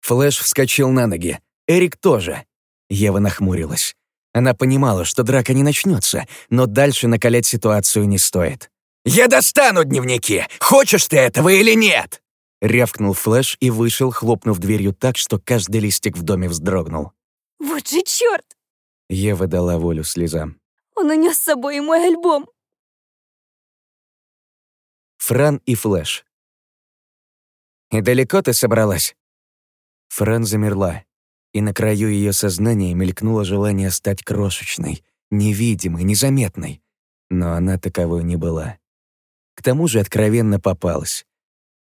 Флэш вскочил на ноги. Эрик тоже. Ева нахмурилась. Она понимала, что драка не начнется, но дальше накалять ситуацию не стоит. «Я достану дневники! Хочешь ты этого или нет?» Рявкнул Флэш и вышел, хлопнув дверью так, что каждый листик в доме вздрогнул. «Вот же черт! Ева дала волю слезам. «Он унес с собой и мой альбом!» Фран и Флэш. «И далеко ты собралась?» Фран замерла, и на краю ее сознания мелькнуло желание стать крошечной, невидимой, незаметной. Но она таковой не была. К тому же откровенно попалась.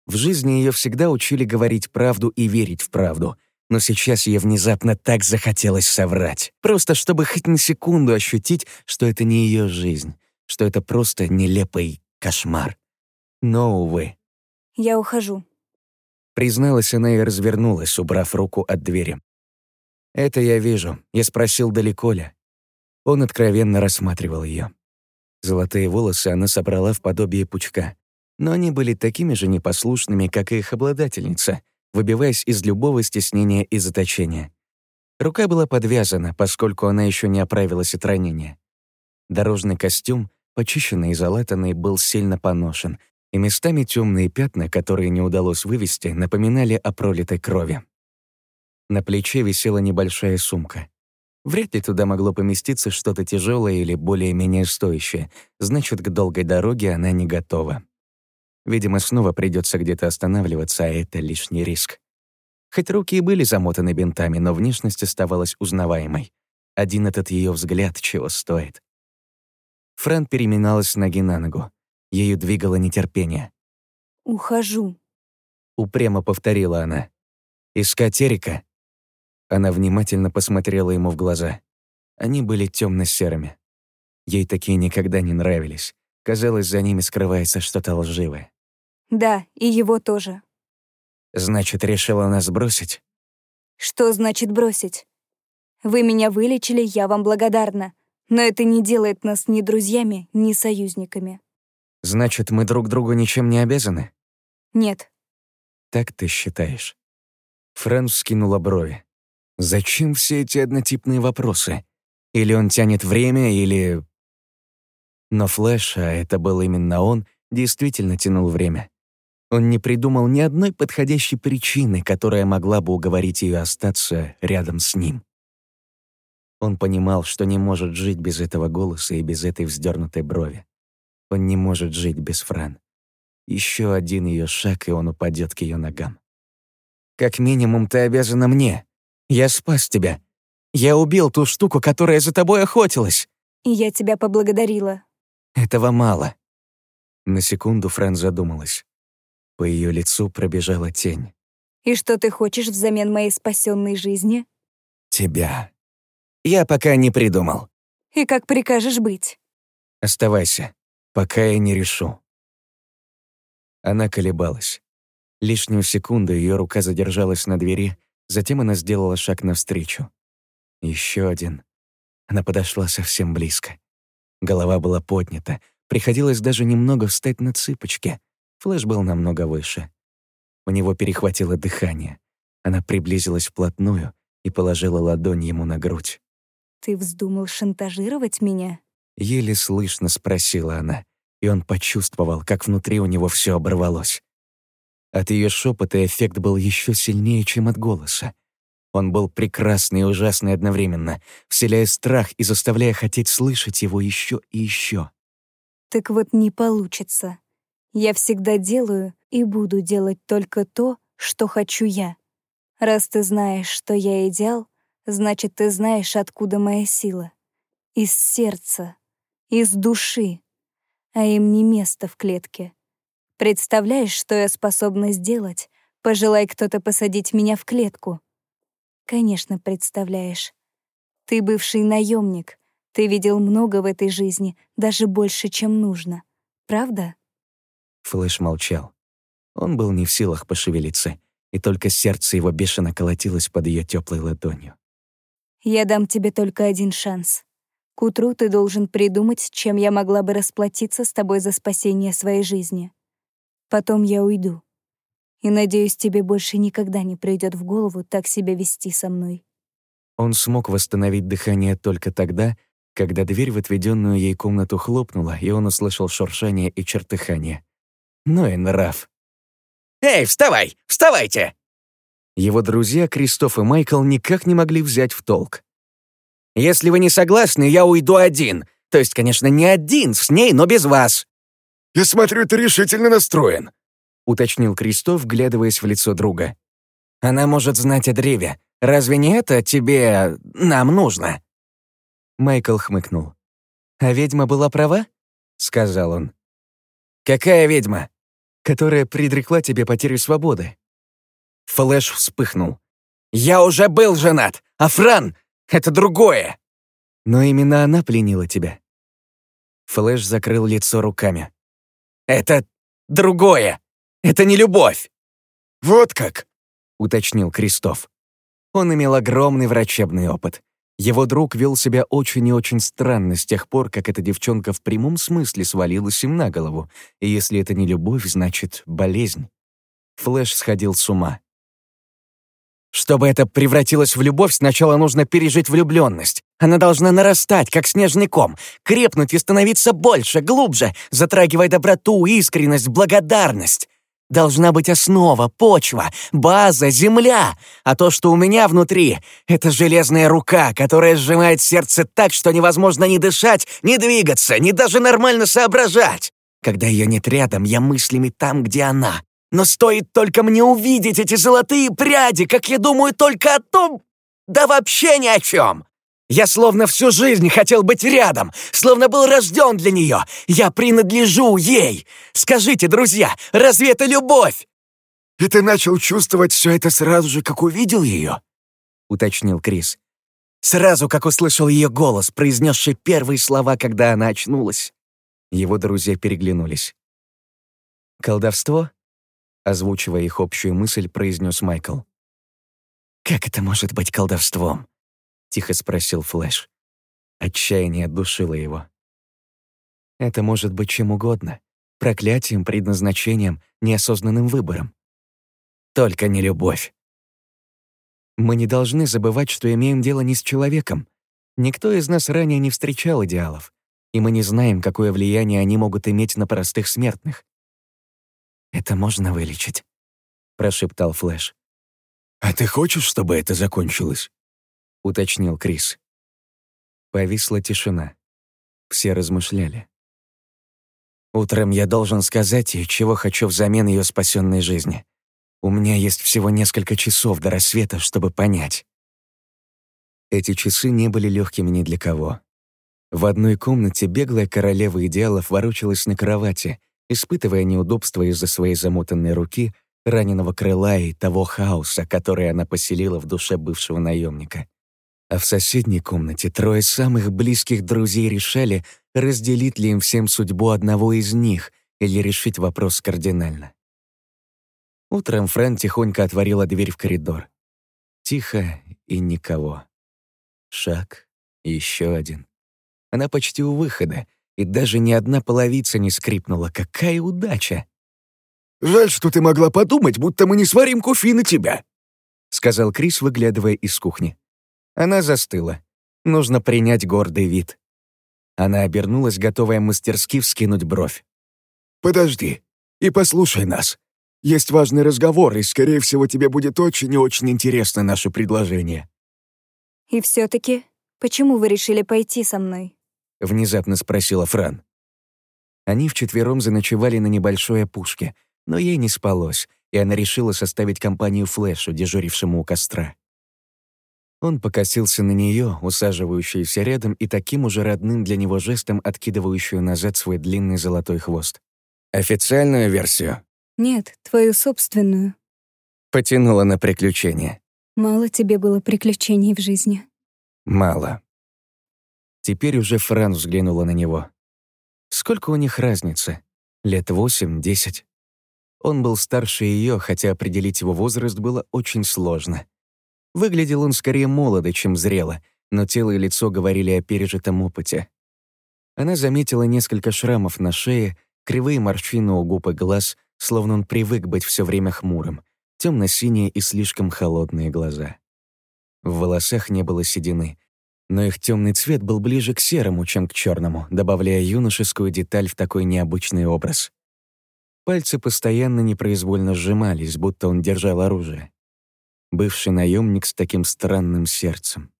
В жизни ее всегда учили говорить правду и верить в правду, но сейчас ей внезапно так захотелось соврать, просто чтобы хоть на секунду ощутить, что это не ее жизнь, что это просто нелепый кошмар. Но, увы. «Я ухожу», — призналась она и развернулась, убрав руку от двери. «Это я вижу. Я спросил, далеко ли». Он откровенно рассматривал ее. Золотые волосы она собрала в подобие пучка, но они были такими же непослушными, как и их обладательница, выбиваясь из любого стеснения и заточения. Рука была подвязана, поскольку она еще не оправилась от ранения. Дорожный костюм, почищенный и залатанный, был сильно поношен, И местами темные пятна, которые не удалось вывести, напоминали о пролитой крови. На плече висела небольшая сумка. Вряд ли туда могло поместиться что-то тяжелое или более-менее стоящее, значит, к долгой дороге она не готова. Видимо, снова придется где-то останавливаться, а это лишний риск. Хоть руки и были замотаны бинтами, но внешность оставалась узнаваемой. Один этот ее взгляд чего стоит. Фран переминалась с ноги на ногу. Ею двигало нетерпение. «Ухожу», — упрямо повторила она. «Искать Эрика?» Она внимательно посмотрела ему в глаза. Они были темно серыми Ей такие никогда не нравились. Казалось, за ними скрывается что-то лживое. «Да, и его тоже». «Значит, решила нас бросить?» «Что значит бросить? Вы меня вылечили, я вам благодарна. Но это не делает нас ни друзьями, ни союзниками». «Значит, мы друг другу ничем не обязаны?» «Нет». «Так ты считаешь?» Фрэн вскинула брови. Зачем все эти однотипные вопросы? Или он тянет время, или... Но Флэш, а это был именно он, действительно тянул время. Он не придумал ни одной подходящей причины, которая могла бы уговорить ее остаться рядом с ним. Он понимал, что не может жить без этого голоса и без этой вздернутой брови. Он не может жить без Фран. Еще один ее шаг, и он упадет к ее ногам. «Как минимум, ты обязана мне», я спас тебя. Я убил ту штуку, которая за тобой охотилась. И я тебя поблагодарила. Этого мало. На секунду Фрэн задумалась. По ее лицу пробежала тень. И что ты хочешь взамен моей спасенной жизни? Тебя. Я пока не придумал. И как прикажешь быть? Оставайся, пока я не решу. Она колебалась. Лишнюю секунду ее рука задержалась на двери, Затем она сделала шаг навстречу. Еще один. Она подошла совсем близко. Голова была поднята. Приходилось даже немного встать на цыпочки. Флэш был намного выше. У него перехватило дыхание. Она приблизилась вплотную и положила ладонь ему на грудь. «Ты вздумал шантажировать меня?» Еле слышно спросила она, и он почувствовал, как внутри у него все оборвалось. От ее шепота эффект был еще сильнее, чем от голоса. Он был прекрасный и ужасный одновременно, вселяя страх и заставляя хотеть слышать его еще и еще. «Так вот не получится. Я всегда делаю и буду делать только то, что хочу я. Раз ты знаешь, что я идеал, значит, ты знаешь, откуда моя сила. Из сердца, из души, а им не место в клетке. Представляешь, что я способна сделать? Пожелай кто-то посадить меня в клетку. Конечно, представляешь. Ты бывший наемник. Ты видел много в этой жизни, даже больше, чем нужно. Правда? Флэш молчал. Он был не в силах пошевелиться, и только сердце его бешено колотилось под ее теплой ладонью. «Я дам тебе только один шанс. К утру ты должен придумать, чем я могла бы расплатиться с тобой за спасение своей жизни. Потом я уйду. И надеюсь, тебе больше никогда не придет в голову так себя вести со мной. Он смог восстановить дыхание только тогда, когда дверь в отведенную ей комнату хлопнула, и он услышал шуршание и чертыхание. Ну и нрав. «Эй, вставай! Вставайте!» Его друзья, Кристоф и Майкл, никак не могли взять в толк. «Если вы не согласны, я уйду один. То есть, конечно, не один с ней, но без вас. «Я смотрю, ты решительно настроен», — уточнил Кристоф, вглядываясь в лицо друга. «Она может знать о древе. Разве не это тебе... нам нужно?» Майкл хмыкнул. «А ведьма была права?» — сказал он. «Какая ведьма?» «Которая предрекла тебе потерю свободы». Флэш вспыхнул. «Я уже был женат, а Фран — это другое!» «Но именно она пленила тебя». Флэш закрыл лицо руками. Это другое. Это не любовь. Вот как, уточнил Кристоф. Он имел огромный врачебный опыт. Его друг вел себя очень и очень странно с тех пор, как эта девчонка в прямом смысле свалилась им на голову. И если это не любовь, значит болезнь. Флэш сходил с ума. Чтобы это превратилось в любовь, сначала нужно пережить влюбленность. Она должна нарастать, как снежный ком, крепнуть и становиться больше, глубже, затрагивая доброту, искренность, благодарность. Должна быть основа, почва, база, земля. А то, что у меня внутри, — это железная рука, которая сжимает сердце так, что невозможно ни дышать, ни двигаться, ни даже нормально соображать. Когда ее нет рядом, я мыслями там, где она. Но стоит только мне увидеть эти золотые пряди, как я думаю только о том... Да вообще ни о чем! Я словно всю жизнь хотел быть рядом, словно был рожден для нее. Я принадлежу ей. Скажите, друзья, разве это любовь?» «И ты начал чувствовать все это сразу же, как увидел ее?» — уточнил Крис. Сразу, как услышал ее голос, произнесший первые слова, когда она очнулась. Его друзья переглянулись. «Колдовство?» — озвучивая их общую мысль, произнес Майкл. «Как это может быть колдовством?» тихо спросил Флэш. Отчаяние душило его. Это может быть чем угодно. Проклятием, предназначением, неосознанным выбором. Только не любовь. Мы не должны забывать, что имеем дело не с человеком. Никто из нас ранее не встречал идеалов, и мы не знаем, какое влияние они могут иметь на простых смертных. «Это можно вылечить», — прошептал Флэш. «А ты хочешь, чтобы это закончилось?» — уточнил Крис. Повисла тишина. Все размышляли. «Утром я должен сказать ей, чего хочу взамен ее спасенной жизни. У меня есть всего несколько часов до рассвета, чтобы понять». Эти часы не были легкими ни для кого. В одной комнате беглая королева идеалов ворочалась на кровати, испытывая неудобства из-за своей замотанной руки, раненого крыла и того хаоса, который она поселила в душе бывшего наемника а в соседней комнате трое самых близких друзей решали, разделить ли им всем судьбу одного из них или решить вопрос кардинально. Утром Фран тихонько отворила дверь в коридор. Тихо и никого. Шаг, еще один. Она почти у выхода, и даже ни одна половица не скрипнула. Какая удача! «Жаль, что ты могла подумать, будто мы не сварим кофе на тебя», — сказал Крис, выглядывая из кухни. Она застыла. Нужно принять гордый вид. Она обернулась, готовая мастерски вскинуть бровь. «Подожди и послушай нас. Есть важный разговор, и, скорее всего, тебе будет очень и очень интересно наше предложение». «И все таки почему вы решили пойти со мной?» — внезапно спросила Фран. Они вчетвером заночевали на небольшой опушке, но ей не спалось, и она решила составить компанию Флэшу, дежурившему у костра. Он покосился на нее, усаживающуюся рядом и таким уже родным для него жестом откидывающую назад свой длинный золотой хвост. «Официальную версию?» «Нет, твою собственную». Потянула на приключения. «Мало тебе было приключений в жизни». «Мало». Теперь уже Фран взглянула на него. Сколько у них разницы? Лет восемь-десять? Он был старше ее, хотя определить его возраст было очень сложно. Выглядел он скорее молодо, чем зрело, но тело и лицо говорили о пережитом опыте. Она заметила несколько шрамов на шее, кривые морщины у губ и глаз, словно он привык быть все время хмурым, темно-синие и слишком холодные глаза. В волосах не было седины, но их темный цвет был ближе к серому, чем к черному, добавляя юношескую деталь в такой необычный образ. Пальцы постоянно непроизвольно сжимались, будто он держал оружие бывший наемник с таким странным сердцем.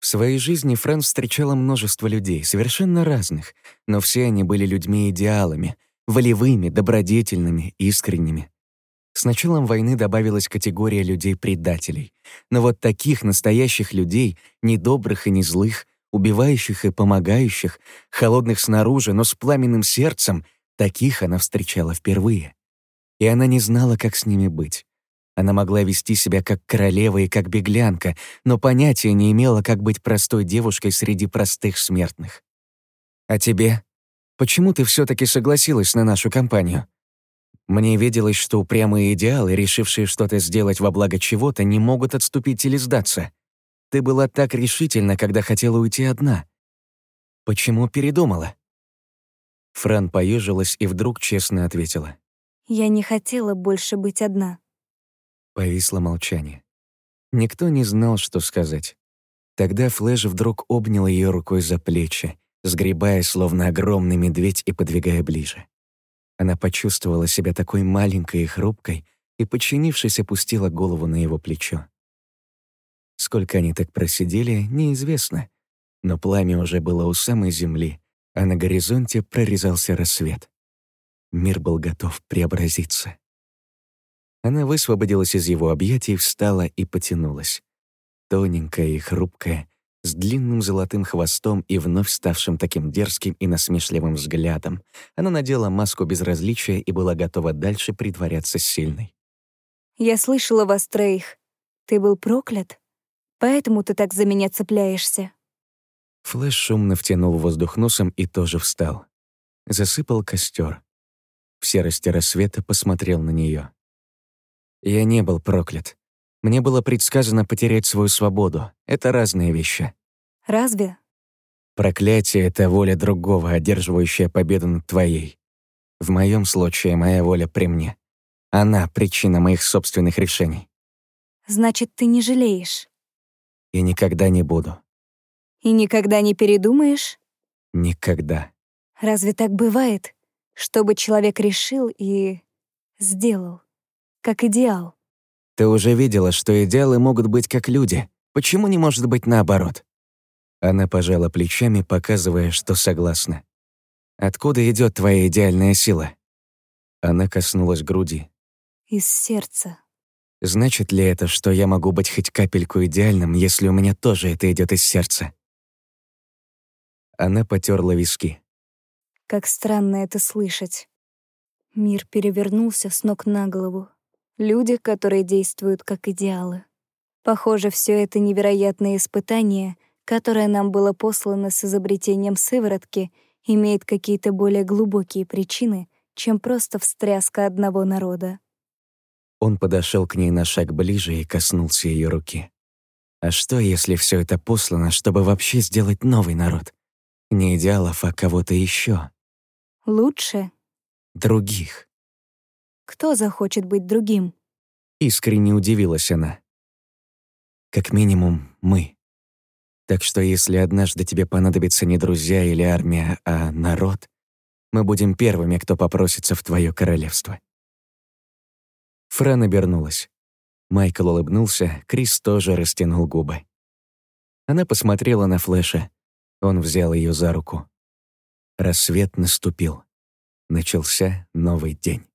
В своей жизни Фран встречала множество людей, совершенно разных, но все они были людьми-идеалами, волевыми, добродетельными, искренними. С началом войны добавилась категория людей-предателей. Но вот таких настоящих людей, не добрых и не злых, убивающих и помогающих, холодных снаружи, но с пламенным сердцем, таких она встречала впервые. И она не знала, как с ними быть. Она могла вести себя как королева и как беглянка, но понятия не имела, как быть простой девушкой среди простых смертных. «А тебе? Почему ты все таки согласилась на нашу компанию?» Мне виделось, что упрямые идеалы, решившие что-то сделать во благо чего-то, не могут отступить или сдаться. Ты была так решительна, когда хотела уйти одна. Почему передумала?» Фран поежилась и вдруг честно ответила. «Я не хотела больше быть одна». Повисло молчание. Никто не знал, что сказать. Тогда Флэш вдруг обнял ее рукой за плечи, сгребая, словно огромный медведь, и подвигая ближе. Она почувствовала себя такой маленькой и хрупкой, и, подчинившись, опустила голову на его плечо. Сколько они так просидели, неизвестно, но пламя уже было у самой земли, а на горизонте прорезался рассвет. Мир был готов преобразиться. Она высвободилась из его объятий, встала и потянулась. Тоненькая и хрупкая, с длинным золотым хвостом и вновь ставшим таким дерзким и насмешливым взглядом. Она надела маску безразличия и была готова дальше притворяться сильной. «Я слышала вас троих. Ты был проклят? Поэтому ты так за меня цепляешься?» Флэш шумно втянул воздух носом и тоже встал. Засыпал костер. В серости рассвета посмотрел на нее. Я не был проклят. Мне было предсказано потерять свою свободу. Это разные вещи. Разве? Проклятие — это воля другого, одерживающая победу над твоей. В моем случае моя воля при мне. Она — причина моих собственных решений. Значит, ты не жалеешь? И никогда не буду. И никогда не передумаешь? Никогда. Разве так бывает, чтобы человек решил и сделал? как идеал. Ты уже видела, что идеалы могут быть как люди. Почему не может быть наоборот? Она пожала плечами, показывая, что согласна. Откуда идет твоя идеальная сила? Она коснулась груди. Из сердца. Значит ли это, что я могу быть хоть капельку идеальным, если у меня тоже это идет из сердца? Она потерла виски. Как странно это слышать. Мир перевернулся с ног на голову. Люди, которые действуют как идеалы. Похоже, все это невероятное испытание, которое нам было послано с изобретением сыворотки, имеет какие-то более глубокие причины, чем просто встряска одного народа. Он подошел к ней на шаг ближе и коснулся ее руки. А что, если все это послано, чтобы вообще сделать новый народ? Не идеалов, а кого-то еще? Лучше? Других. Кто захочет быть другим? Искренне удивилась она. Как минимум, мы. Так что если однажды тебе понадобятся не друзья или армия, а народ, мы будем первыми, кто попросится в твое королевство. Фран обернулась. Майкл улыбнулся, Крис тоже растянул губы. Она посмотрела на Флэша. Он взял ее за руку. Рассвет наступил. Начался новый день.